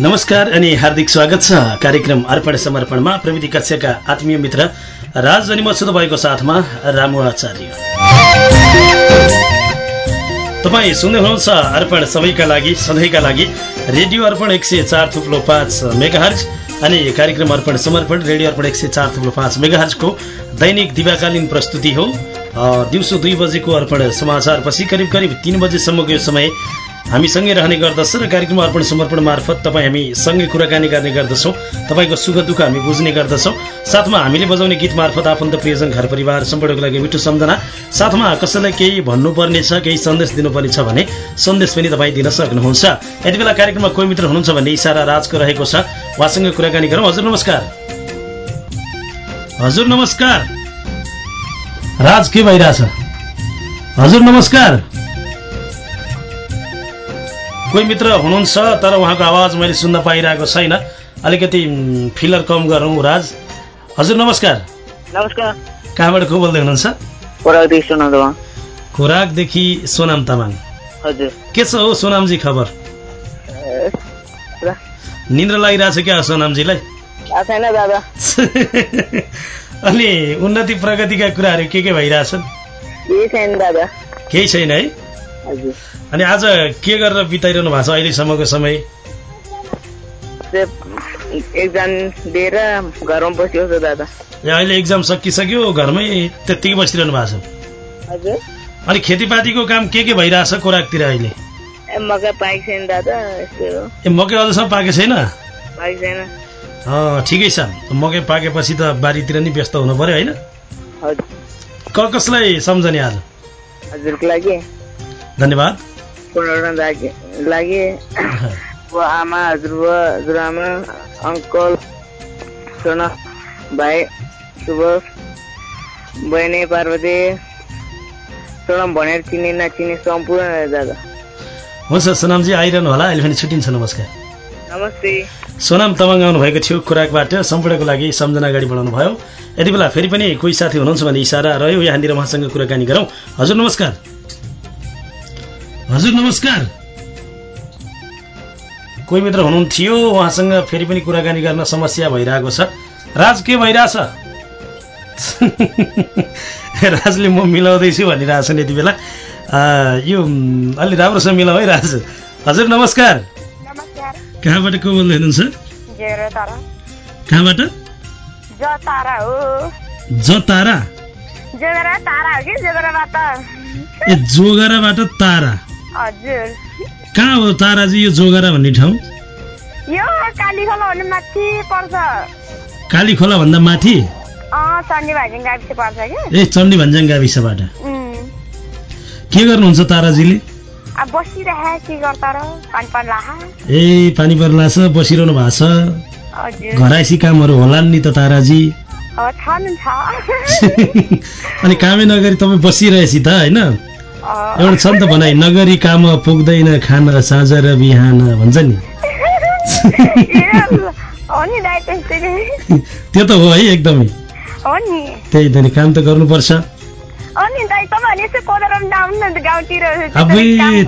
नमस्कार अनि हार्दिक स्वागत छ। कार्यक्रम अर्पण समर्पणमा प्रविधि कक्षका आत्मीय मित्र राज अनि मसुद भएको साथमा रामु आचार्य। तपाईँ सुन्दै हुनुहुन्छ अर्पण सबैका लागि सधैँका लागि रेडियो अर्पण एक सय चार थुप्लो पाँच मेगाहर्ज अनि कार्यक्रम अर्पण समर्पण रेडियो अर्पण एक सय चार थुप्लो पाँच मेगाहर्जको दैनिक दिवाकालीन प्रस्तुति हो। दिउँसो दुई बजेको अर्पण समाचारपछि करिब करिब तिन बजेसम्मको यो समय हामीसँगै रहने गर्दछ र कार्यक्रम अर्पण समर्पण मार्फत तपाईँ हामी सँगै कुराकानी गर्ने गर्दछौँ। तपाईँको सुख दुःख हामी बुझ्ने गर्दछौँ। साथमा हामीले बजाउने गीत मार्फत आफन्त प्रियजन घर परिवार सम्पूर्णको लागि मिठो सम्झना। साथमा कसैलाई केही भन्नुपर्ने छ केही सन्देश दिनुपर्ने छ भने सन्देश पनि तपाईँ दिन सक्नुहुन्छ। यति बेला कार्यक्रममा कोही मित्र हुनुहुन्छ भन्ने इसारा राजको रहेको छ। उहाँसँग कुराकानी गरौँ। हजुर नमस्कार। हजुर नमस्कार। राज के भइरहेछ हजुर नमस्कार। कोही मित्र हुनुहुन्छ तर उहाँको आवाज मैले सुन्न पाइरहेको छैन। अलिकति फिलर कम गरौँ राज। हजुर नमस्कार। नमस्कार। कहाँबाट को बोल्दै हुनुहुन्छ? खोराकदेखि सोनाम तामाङ। हजुर। के छ हो सोनामजी खबर? निन्द्रा लागिरहेछ क्या सोनामजीलाई? अनि उन्नति प्रगतिका कुराहरू के के भइरहेछन्? केही छैन है? अनि आज के गरेर बिताइरहनु भएको छ अहिलेसम्मको समय? एक्जाम दिएर घरमा बसेको छु दादा। अहिले एक्जाम सकिसक्यो घरमै त्यत्तिकै बसिरहनु भएको छ। अनि खेतीपातीको काम के के भइरहेछ कोराकतिर अहिले? मकै पाएको छैन दादा ए मकै अझसम्म पाएको छैन। ठिकै छ। मकै पाकेपछि त बारीतिर नि व्यस्त हुनु पर्यो होइन? क कसलाई सम्झने आज? हजुरको लागि। धन्यवाद। लागि आमा हजुरबुवा हजुरआमा अङ्कल सोना भाइ सुभाष बहिनी पार्वती। सोनम भनेर चिने नचिने सम्पूर्ण दादा हुन्छ सोनामजी आइरहनु होला। अहिले पनि छुट्टिन्छ नमस्कार। सोनाम तमाङ आउनुभएको थियो खुराकबाट। सम्पूर्णको लागि सम्झना अगाडि बढाउनु भयो। यति बेला फेरि पनि कोही साथी हुनुहुन्छ भने इसारा रह्यो। यहाँनिर उहाँसँग कुराकानी गरौँ। हजुर नमस्कार। हजुर नमस्कार। कोही मित्र हुनुहुन्थ्यो? उहाँसँग फेरि पनि कुराकानी गर्न समस्या भइरहेको छ। राज के भइरहेछ? राजले म मिलाउँदैछु भनिरहेछन् यति बेला। यो अलि राम्रोसँग मिलाऊ है राज। हजुर नमस्कार। कहाँबाट को बोल्दै हुनुहुन्छ? कहाँबाट? जतारा ए जोगराबाट तारा। हजुर। कहाँ हो ताराजी यो जोगरा भन्ने ठाउँ? यो काली खोला भन्दा माथि? ए चण्डी भन्ज्याङ गाविसबाट। के गर्नुहुन्छ ताराजीले? अब बसिरहे के गर्छ र पानी पानी लाहा। ए पानी पर्ला छ बसिरहनु भएको छ। घराइसी कामहरू होलान् नि त ताराजी। अनि कामै नगरी तपाईँ बसिरहेছি त होइन? एउटा छ नि त भनाइ नगरी काम पुग्दैन खान साँझ र बिहान भन्छ नि। त्यो त हो है एकदमै। त्यही त नि काम त गर्नुपर्छ।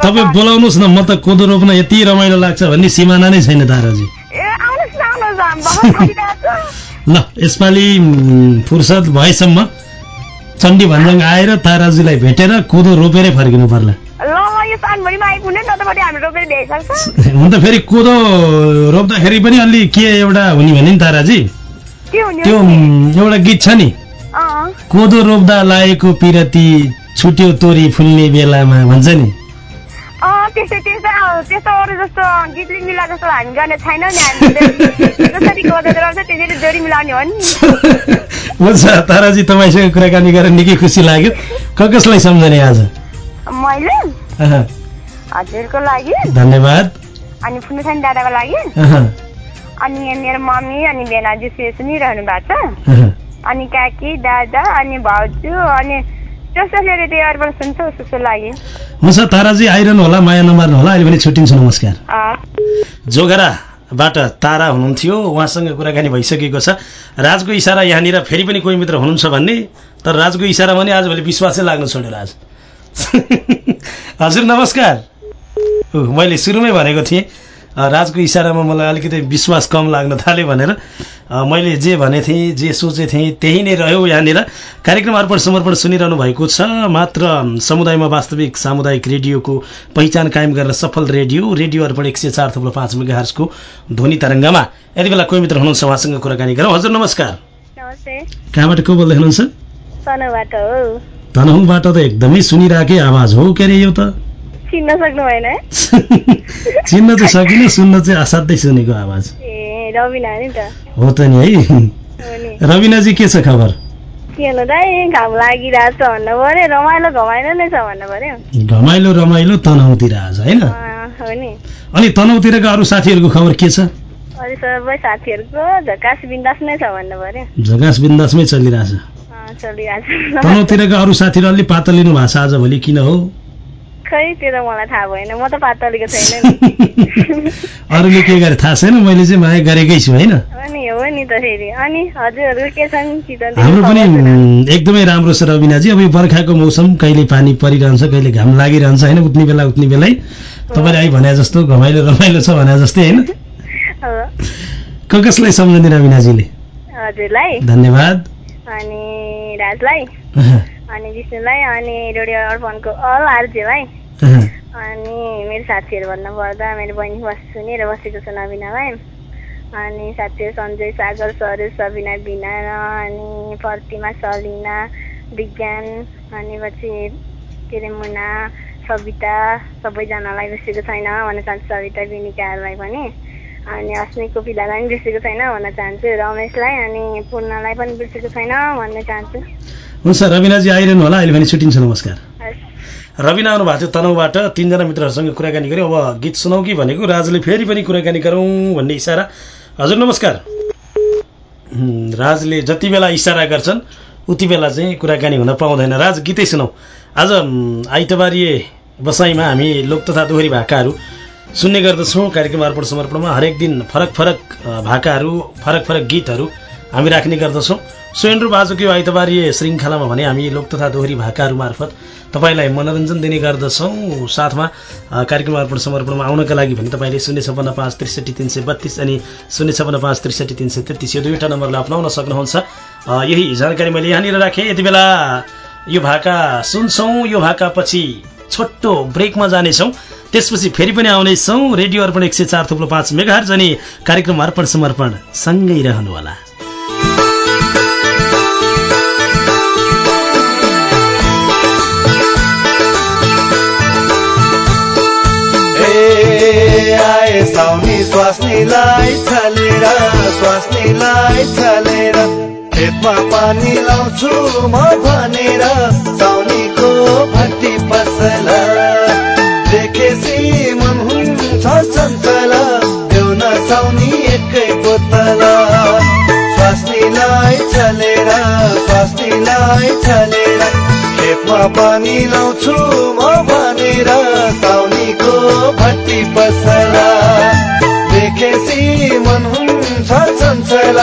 तपाईँ बोलाउनुहोस् न म त कोदो रोप्न यति रमाइलो लाग्छ भन्ने सिमाना नै छैन छु। ल यसपालि फुर्सद भएसम्म चण्डी भन्ज्याङ आएर ताराजीलाई भेटेर कोदो रोपेरै फर्किनु पर्ला। हुन त फेरि कोदो रोप्दाखेरि पनि अलि के एउटा हुने भने नि ताराजी त्यो एउटा गीत छ नि। कोदो रोप्दा लागेको पिरती छुट्यो तोरी फुल्ने बेलामा भन्छ नि। त्यस्तै त्यस्तै अँ, त्यस्तो अरू जस्तो गीतले मिला जस्तो हामी गर्ने छैन नि हामीले जसरी कोदो रोप्छ त्यसरी जोडी मिलाउने हो नि। हुन्छ ताराजी तपाईँसँग कुराकानी गरेर निकै खुसी लाग्यो। क कसलाई सम्झने आज? मैले? हजुरको लागि? धन्यवाद। अनि फुनुसानी दादाको लागि? अनि मेरो मम्मी अनि बेनाजु सुनिरहनु भएको छ। अनि काकी दादा अनि भाउजू अनि हुन्छ ताराजी आइरहनु होला माया नमार्नु होला अहिले पनि छुट्टिन्छु नमस्कार। जोगराबाट तारा हुनुहुन्थ्यो उहाँसँग कुराकानी भइसकेको छ। राजको इसारा यहाँनिर फेरि पनि कोही मित्र हुनुहुन्छ भन्ने तर राजको इसारा भने आजभोलि विश्वासै लाग्न छोड्यो राज। हजुर नमस्कार। मैले सुरुमै भनेको थिएँ राजको इसारामा मलाई अलिकति विश्वास कम लाग्न थाल्यो भनेर मैले जे भने थिएँ जे सोचे थिएँ त्यही नै रह्यो यहाँनिर। कार्यक्रम अर्पण समर्पण सुनिरहनु भएको छ। मात्र समुदायमा वास्तविक सामुदायिक रेडियोको पहिचान कायम गर्न सफल रेडियो रेडियो अर्पण एक सय चार थुप्रो पाँच मेगाहर्सको ध्वनि तरङ्गमा। यति बेला कोही मित्र हुनुहुन्छ उहाँसँग कुराकानी गरौँ। हजुर नमस्कार। कहाँबाट को बोल्दै हुनुहुन्छ? तनहुँबाट त एकदमै सुनिरहेकै आवाज हो। के अरे यो त? चिन्न सक्नु भएन। चिन्न चाहिँ सकिनँ सुन्न चाहिँ असाध्यै सुनेको आवाज। ए रविना नि त। हो त नि है। रविनाजी के छ खबर? के हुनु दाइ घाम लागिरहेको छ भन्नु पर्यो रमाइलो घमाइलो नै छ भन्नु पर्यो घमाइलो रमाइलो तनहुँतिर आज होइन? अनि तनहुँतिरका अरू साथीहरूको खबर के छ? अरू सबै साथीहरूको झकास बिन्दास नै छ भन्नु पर्यो झगास बिन्दासमै चलिरहेछ। अँ, चलिरहेको छ तनहुँतिरका अरू साथीहरू अलि पातलिनु भएको छ आजभोलि किन हो? खै त्यो त मलाई थाहा भएन। म त पातलीको छैन नि। अरूले के गरे थाहा छैन? मैले चाहिँ माया गरेकै छु होइन? अनि हो नि त फेरि। अनि हजुरहरू के छन्? हाम्रो पनि एकदमै राम्रो छ रविनाजी अब यो बर्खाको मौसम कहिले पानी परिरहन्छ कहिले घाम लागिरहन्छ होइन? उठ्ने बेला उठ्ने बेलै। तपाईँले अहिले भने जस्तो घमाइलो रमाइलो छ भने जस्तै होइन? क कसलाई सम्झने रविनाजीले हजुरलाई। धन्यवाद। अनि राजलाई। अनि विष्णुलाई अनि रेडियो अर्पणको अल आरजेलाई। अनि मेरो साथीहरू भन्नुपर्दा मेरो बहिनी सुनेर बसेको छ नबिनालाई अनि साथीहरू सञ्जय सागर सरोज सबिना बिना अनि प्रतिमा सलिना विज्ञान अनि पछि के अरे मुना सविता सबैजनालाई बिर्सेको छैन भन्न चाहन्छु। सविता बिनिकाहरूलाई पनि। अनि अस्मिको पिलालाई पनि बिर्सेको छैन भन्न चाहन्छु। रमेशलाई अनि पूर्णलाई पनि बिर्सेको छैन भन्न चाहन्छु। हुन्छ रविनाजी आइरहनु होला। अहिले भने छुट्टिन्छ। नमस्कार। रविना आउनु भएको थियो तनहुबाट तिनजना मित्रहरूसँग कुराकानी गऱ्यौँ। अब गीत सुनाऊ कि भनेको राजले फेरि पनि कुराकानी गरौँ भन्ने इसारा। हजुर नमस्कार। राजले जति बेला इसारा गर्छन् उति बेला चाहिँ कुराकानी हुन पाउँदैन। राज गीतै सुनाऊ आज हुँ, आइतबारीय बसाइमा हामी लोक तथा दोहोरी भाकाहरू सुन्ने गर्दछौँ। कार्यक्रम अर्पण समर्पणमा हरेक दिन फरक फरक भाकाहरू फरक फरक गीतहरू हामी राख्ने गर्दछौँ। स्वयं आजको यो आइतबारीय श्रृङ्खलामा भने हामी लोक तथा दोहोरी भाकाहरू मार्फत तपाईँलाई मनोरञ्जन दिने गर्दछौँ। साथमा कार्यक्रम अर्पण समर्पणमा आउनका लागि भने तपाईँले शून्य छपन्न पाँच त्रिसठी तिन सय बत्तिस अनि शून्य छपन्न पाँच त्रिसठी तिन सय तेत्तिस यो दुईवटा नम्बरलाई अप्नाउन सक्नुहुन्छ। यही जानकारी मैले यहाँनिर राखेँ। यति बेला यो भाका सुन्छौँ। यो भाका पछि छोटो ब्रेकमा जानेछौँ। त्यसपछि फेरि पनि आउनेछौँ। रेडियो अर्पण एक सय चार थुप्रो पाँच मेगाहर्ज अनि कार्यक्रम अर्पण समर्पण सँगै रहनुहोला। आए साउनी स्वास्नीलाई छलेर स्वास्नीलाई छलेर। खेतमा पानी लाउँछु म भनेर साउनीको भट्टी पसल देखेसी मन हुन्छ चञ्चल देउन साउनी एकै बोतल। स्वास्नीलाई छलेर स्वास्नीलाई छलेर। खेतमा पानी लाउँछु म भनेर साउनीको भट्टी पसला देखेसी मन हुन्छ चञ्चल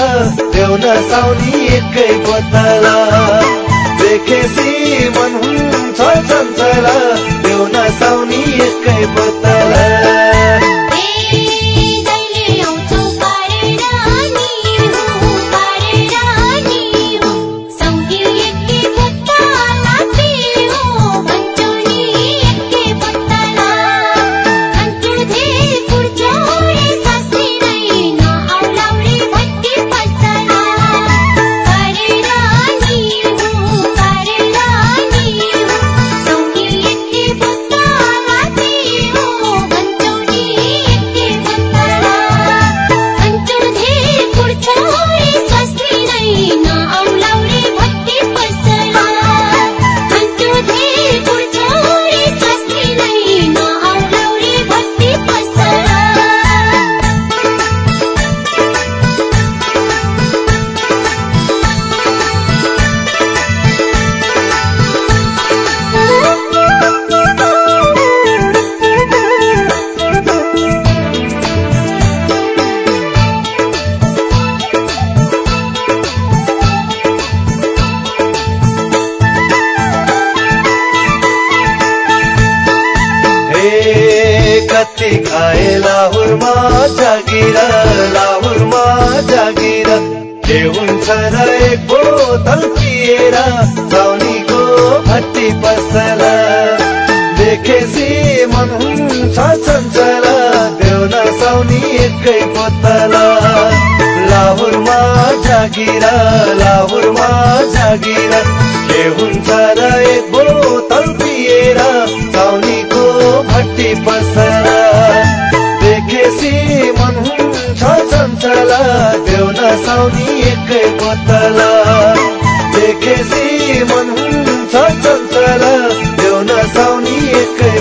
देउन साउनी एकै बोतल। देखेसी मन हुन्छ चञ्चल देउन साउनी एकै बोतल। एक बोतल पिएर साउनीको भट्टी पसला। देखेसी मन हुन्छ चञ्चल देउन साउनी एकै बोतला लाहुरमा जागिर लाहुरमा जागिर के हुन्छ र एक बोतल पिएर देउन साउनी एकै बोतला। देखेसी मन हुन्छ चञ्चल। देउन साउनी एकै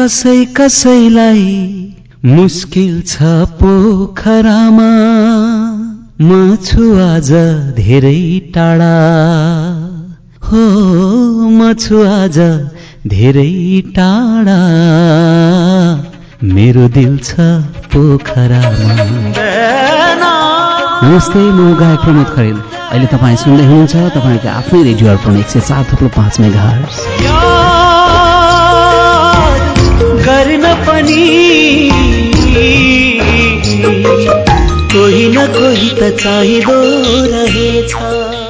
कसै कसैलाई मुस्किल छ पोखरामा। म छु आज धेरै टाढा। हो म छु आज धेरै टाढा। मेरो दिल छ पोखरामा। नमस्ते म गायक प्रमोद खरेल। अहिले तपाईँ सुन्दै हुनुहुन्छ तपाईँको आफ्नै रेडियो अर्पण एक सय चार थुप्रो पाँच मेगा पनि। कोही न कोही त चाहिँदो रहेछ।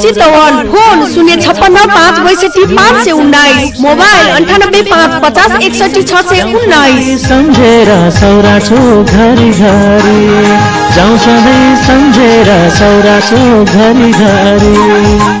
चितवन फोन शून्य छप्पन्न पाँच बैसठी पाँच सय उन्नाइस मोबाइल अन्ठानब्बे पाँच पचास एकसठी छ सय उन्नाइस। सम्झेर सौरा चोक घरि घरि जाउँ सधैँ सम्झेर सौरा चोक घरि घरि।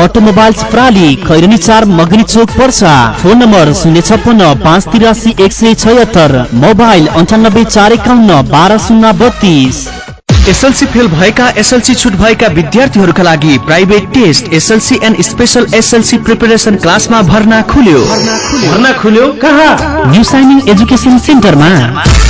अटोमोबाइल्स प्राली खैरनी चार मगनी चोक पर्सा। फोन नम्बर शून्य छप्पन्न पाँच तिरासी एक सय छयत्तर। मोबाइल अन्ठानब्बे चार एकाउन्न बाह्र शून्य बत्तीस। एसएलसी फेल भएका एसएलसी छुट भएका विद्यार्थीहरूका लागि private test SLC and special SLC preparation क्लासमा भर्ना खुल्यो। भर्ना खुल्यो? कहाँ? न्यू साइनिङ एजुकेसन सेन्टरमा।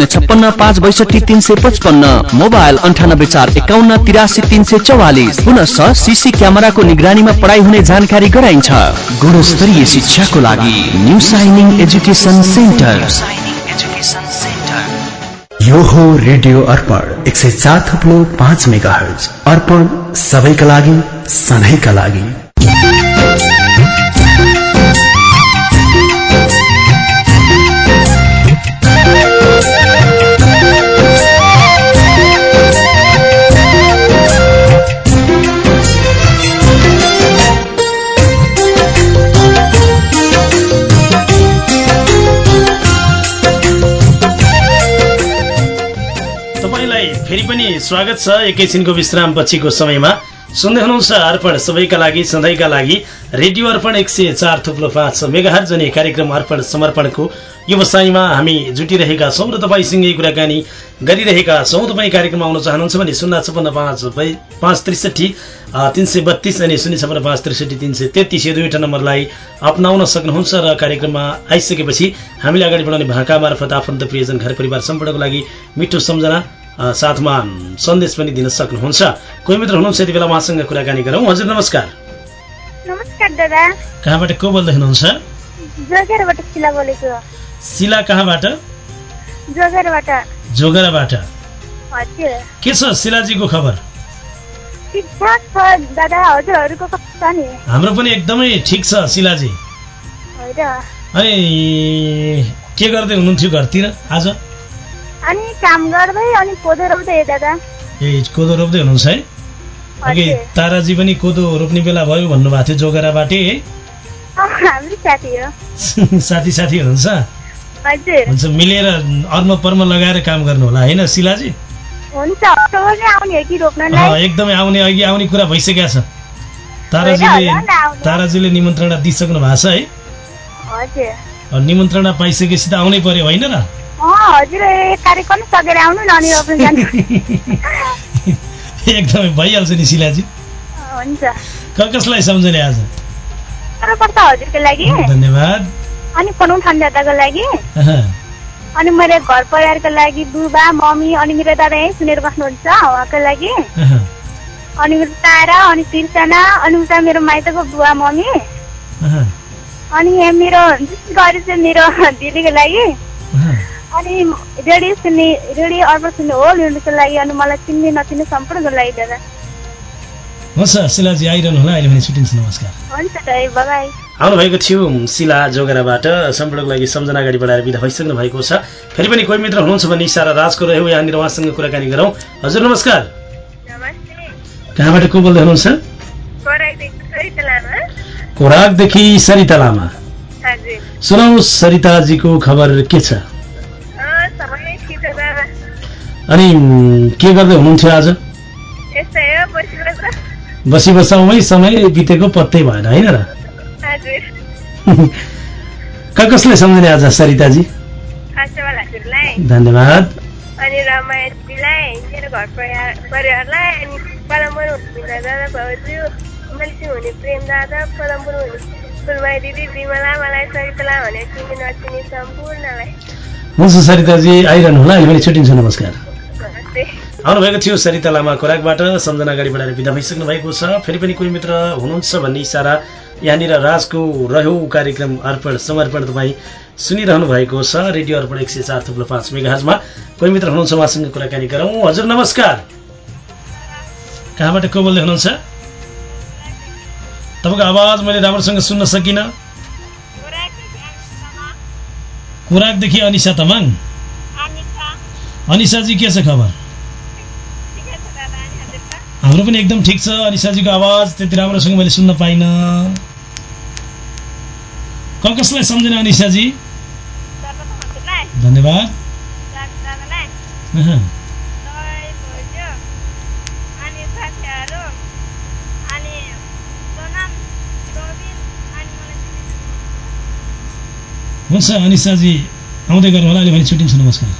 शून्य छप्पन्न पाँच बैसठी तिन सय पचपन्न मोबाइल अन्ठानब्बे चार एकाउन्न तिरासी तिन सय चौवालिस। पुनश सिसी क्यामेराको निगरानीमा पढाइ हुने जानकारी गराइन्छ। गुणस्तरीय शिक्षाको लागि न्यू साइनिङ एजुकेसन सेन्टर। यो हो रेडियो अर्पण एक सय चार थुप्लो पाँच मेगा हर्ज अर्पण सबैका लागि सधैँका लागि। स्वागत छ। एकैछिनको विश्राम पछिको समयमा। सुन्दै हुनुहुन्छ अर्पण। सबैका लागि सधैँका लागि। रेडियो अर्पण एक सय चार थुप्रो पाँच मेगाहर जने कार्यक्रम अर्पण समर्पणको व्यवसायमा हामी जुटिरहेका छौँ र तपाईँसँगै कुराकानी गरिरहेका छौँ। तपाईँ कार्यक्रममा आउन चाहनुहुन्छ भने शून्य छपन्न पाँच पाँच त्रिसठी तिन सय बत्तिस अनि शून्य छपन्न पाँच त्रिसठी तिन सय तेत्तिस यो दुईवटा नम्बरलाई अप्नाउन सक्नुहुन्छ र कार्यक्रममा आइसकेपछि हामीले अगाडि बढाउने भाका मार्फत आफन्त प्रियजन घर परिवार सम्पूर्णको लागि मिठो सम्झना साथमा सन्देश पनि दिन सक्नुहुन्छ। कोही मित्र हुनुहुन्छ यति बेला उहाँसँग कुराकानी गरौँ। हजुर नमस्कार। नमस्कार दादा। कहाँबाट को बोल्दै हुनुहुन्छ? शिला कहाँबाट? जोगेरबाट। के छ शिलाजीको खबर? हाम्रो पनि एकदमै ठिक छ शिलाजी। अनि के गर्दै हुनुहुन्थ्यो घरतिर आज? अनि काम गर्दै अनि कोदो रोप्दै दादा। ए कोदो रोप्दै हुनुहुन्छ है? अघि ताराजी पनि कोदो रोप्ने बेला भयो भन्नुभएको थियो जोगराबाटै। साथी साथी हुनुहुन्छ? हुन्छ मिलेर अर्म पर्म लगाएर काम गर्नु होला होइन शिलाजी? एकदमै आउने अघि आउने कुरा भइसकेको छ। ताराजीले। ताराजीले निमन्त्रणा दिइसक्नु भएको छ है। निमन्त्रणा पाइसकेपछि त आउनै पर्यो होइन र? एकदमै भइहाल्छ नि शिलाजी। कसलाई सम्झने आज? सर्वप्रथ हजुरको लागि। धन्यवाद। अनि लागि। अनि मेरो घर परिवारको लागि बुबा मम्मी अनि मेरो दादा यहीँ सुनेर बस्नुहुन्छ उहाँको लागि। अनि मेरो तारा अनि तिर्सना अनि उता मेरो माइतको बुवा मम्मी। अनि यहाँ मेरो गरी चाहिँ मेरो दिदीको लागि। अनि रेडियो सुन्ने रेडियो अर्पण सुन्ने होल युनिटको लागि अनि मलाई चिन्ने नचिन्ने सम्पूर्णको लागि दादा हुन्छ शिलाजी आइरहनु होला अहिले भने छुट्टिन्छ नमस्कार। हुन्छ त बाई आउनुभएको थियो शिला जोगराबाट सम्पूर्णको लागि सम्झना अगाडि बढाएर विदा भइसक्नु भएको छ। फेरि पनि कोही मित्र हुनुहुन्छ भने इसारा राजको रह्यो यहाँनिर उहाँसँग कुराकानी गरौँ। हजुर नमस्कार। कहाँबाट को बोल्दै हुनुहुन्छ? खोराकदेखि सरिता लामा सुनौ सरिताजीको खबर के छ? अनि के गर्दै हुनुहुन्थ्यो आज? बसी बसाउमै समय बितेको पत्तै भएन होइन र? क कसलाई सम्झने आज सरिताजी? धन्यवाद। अनि रमायाजीलाई मेरो घर परिवार परिवारलाई अनि पदमपुर हुने प्रेम दादा पदमपुर हुने फुलमाई दिदी विमला मलाई सरितला भनेर चिन्ने नचिने सम्पूर्णलाई। हुन्छ सरिताजी आइरहनु होला अहिले छुट्टिन्छ नमस्कार। आउनुभएको थियो सरिता लामा खोराकबाट सम्झना अगाडि बढाएर विदा भइसक्नु भएको छ। फेरि पनि कोही मित्र हुनुहुन्छ भन्ने इसारा यहाँनिर राजको रह्यो कार्यक्रम अर्पण समर्पण तपाईँ सुनिरहनु भएको छ। रेडियो अर्पण एक सय चार थुप्रो पाँच मेगाहजमा कोही मित्र हुनुहुन्छ उहाँसँग कुराकानी गरौँ। हजुर नमस्कार। कहाँबाट को बोल्दै हुनुहुन्छ? तपाईँको आवाज मैले राम्रोसँग सुन्न सकिनँ खोराकदेखि अनिसा तामाङ अनिसाजी के छ खबर हाम्रो पनि एकदम ठिक छ अनिसाजीको आवाज त्यति राम्रोसँग मैले सुन्न पाइनँ क कसलाई सम्झेन अनिसाजी धन्यवाद हुन्छ अनिसाजी आउँदै गर्नु होला अहिले भने छुट्टिन्छ नमस्कार।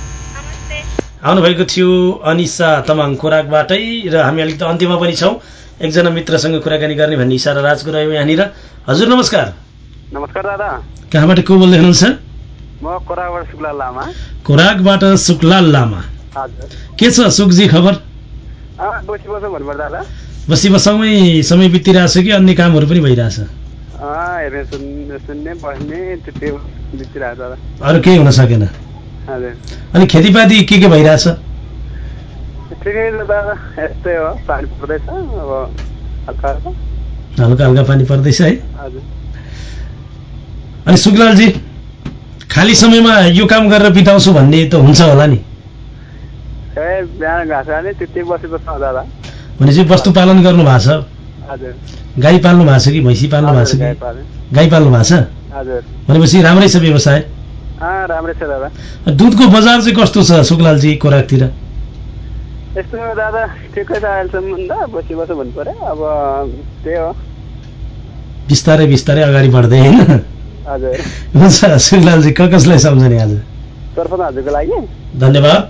आउनुभएको थियो अनिसा तमाङ खोराकबाटै र हामी अलिकति अन्त्यमा पनि छौँ। एकजना मित्रसँग कुराकानी गर्ने भन्ने इसारा राजको रह्यो यहाँनिर। हजुर नमस्कार। नमस्कार दादा। कहाँबाट को बोल्दै हुनुहुन्छ? खोराकबाट सुकलाल लामा। हजुर। के छ सुकजी खबर? अँ, बसी बसौँ समय बितिरहेछ कि अन्य कामहरू पनि भइरहेछ? अरू केही हुन सकेन अनि खेतीपाती के के भइरहेछ हल्का हल्का पानी पर्दैछ है अनि सुकलालजी खाली समयमा यो काम गरेर बिताउँछु भन्ने त हुन्छ होला नि भनेपछि वस्तु पालन गर्नु भएको छ गाई पाल्नु भएको छ कि भैँसी पाल्नु भएको छ गाई कि पाल्ने। गाई पाल्नु भएको छ? भनेपछि राम्रै छ व्यवसाय? दुधको बजार चाहिँ कस्तो छ सुकलालजी खोराकतिर? यस्तो दादा ठिकै छ अहिलेसम्म त बसी भन्नु पऱ्यो। अब त्यही हो। बिस्तारै बिस्तारै अगाडि बढ्दै होइन? हजुर। हुन्छ सुखलालजी क कसलाई सम्झने आज? सर्वप्रथम हजुरको लागि। धन्यवाद।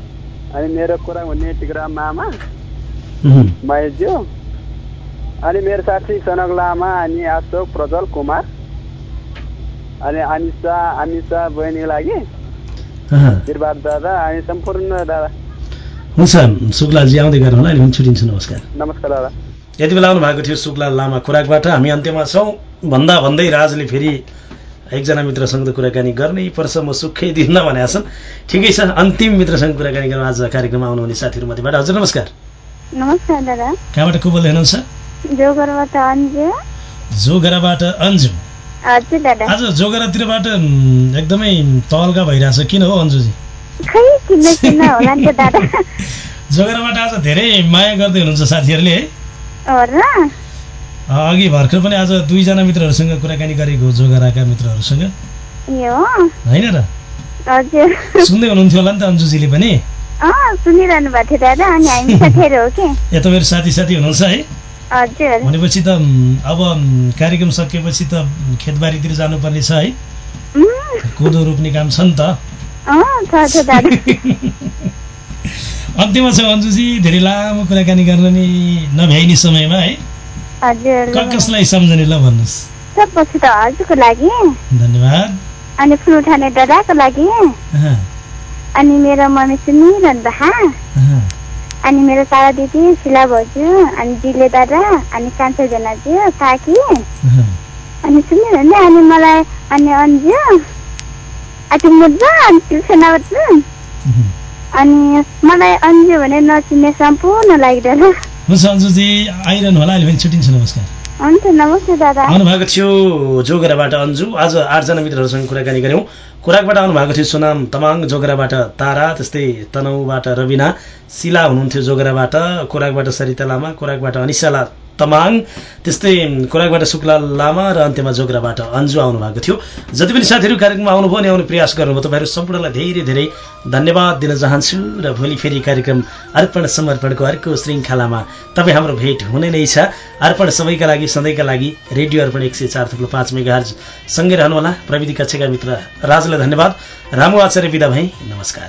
अनि मेरो कुरा हुने टिग्रा मामा उहुँ। अनि मेरो साथी सनक लामा अनि अशोक प्रज्वल कुमार अनि अनिसा अनिसा बहिनीको लागि। वीरबाद दादा अनि सम्पूर्ण दादा। हुन्छ सुखलालजी आउँदै गर्नु होला अहिले छुट्टिन्छु नमस्कार। नमस्कार दादा। यति बेला आउनु भएको थियो सुखलाल लामा खोराकबाट। हामी अन्त्यमा छौँ। भन्दा भन्दै राजले फेरि एकजना मित्रसँग त कुराकानी गर्नै पर्छ। म सुखै दिन्न भनेका छन्। ठिकै छ अन्तिम मित्रसँग कुराकानी गरौँ आज कार्यक्रममा आउनुहुने साथीहरू मध्येबाट। हजुर नमस्कार। नमस्कार दादा। कहाँबाट को बोल्दै हुनुहुन्छ? जोगरबाट अन्जु जोगराबाट अन्जु आज जोगरातिरबाट एकदमै तहल्का भइरहेछ। किन हो अन्जुजी? जोगराबाट आज धेरै माया गर्दै हुनुहुन्छ साथीहरूले है? अघि भर्खर पनि आज दुईजना मित्रहरूसँग कुराकानी गरेको हो जोगराका मित्रहरूसँग। होइन र? सुन्दै हुनुहुन्थ्यो होला नि त अन्जुजीले पनि। सुनिरहनु भएको थियो दादा। अनि हामी साथीहरू हो कि? यता मेरो साथी साथी हुनुहुन्छ है? भनेपछि त अब कार्यक्रम सकिएपछि त खेतबारीतिर जानुपर्ने छ है। कोदो रोप्ने काम छ नि त। अन्त्यमा छ अन्जुजी धेरै लामो कुराकानी गर्न नि नभ्याइने समयमा है। कसलाई सम्झने ल भन्नुहोस्। सबपछि त हजुरको लागि। धन्यवाद। अनि फुल उठाउने दादाको लागि। अनि मेरो मम्मी अहँ। अनि मेरो सारा दिदी शिला भाउजू अनि दिले दादा अनि कान्छो जनाजू काकी अनि सुनिरहनु अनि मलाई अनि अन्जु। अनि मुद्दा अनि कृष्णवत अनि मलाई अन्जु भने नचिन्ने सम्पूर्ण लागि दादा हुन्छ अन्जुजी आइरहनु होला अहिले पनि छुट्टिन्छ नमस्कार। हुन्छ नमस्ते दादा। आउनु भएको थियो जोगराबाट अन्जु। आज आठजना मित्रहरूसँग कुराकानी गऱ्यौँ। खोराकबाट आउनु भएको थियो सोनाम तमाङ जोगराबाट तारा त्यस्तै तनहुबाट रविना शिला हुनुहुन्थ्यो जोगराबाट खोराकबाट सरिता लामा खोराकबाट अनिसाला तमाङ। त्यस्तै खोराकबाट शुक्ला लामा र अन्त्यमा जोगराबाट अन्जु आउनु भएको थियो। जति पनि साथीहरू कार्यक्रममा आउनुभयो अनि आउने प्रयास गर्नुभयो तपाईँहरू सम्पूर्णलाई धेरै धेरै धन्यवाद दिन चाहन्छु र भोलि फेरि कार्यक्रम अर्पण समर्पणको अर्को श्रृङ्खलामा तपाईँ हाम्रो भेट हुने नै छ। अर्पण सबैका लागि सधैँका लागि रेडियो अर्पण एक सय चार थुप्रो पाँच मेगा सँगै रहनुहोला। प्रविधि कक्षका मित्र राजलाई धन्यवाद। रामु आचार्य विदा भई नमस्कार।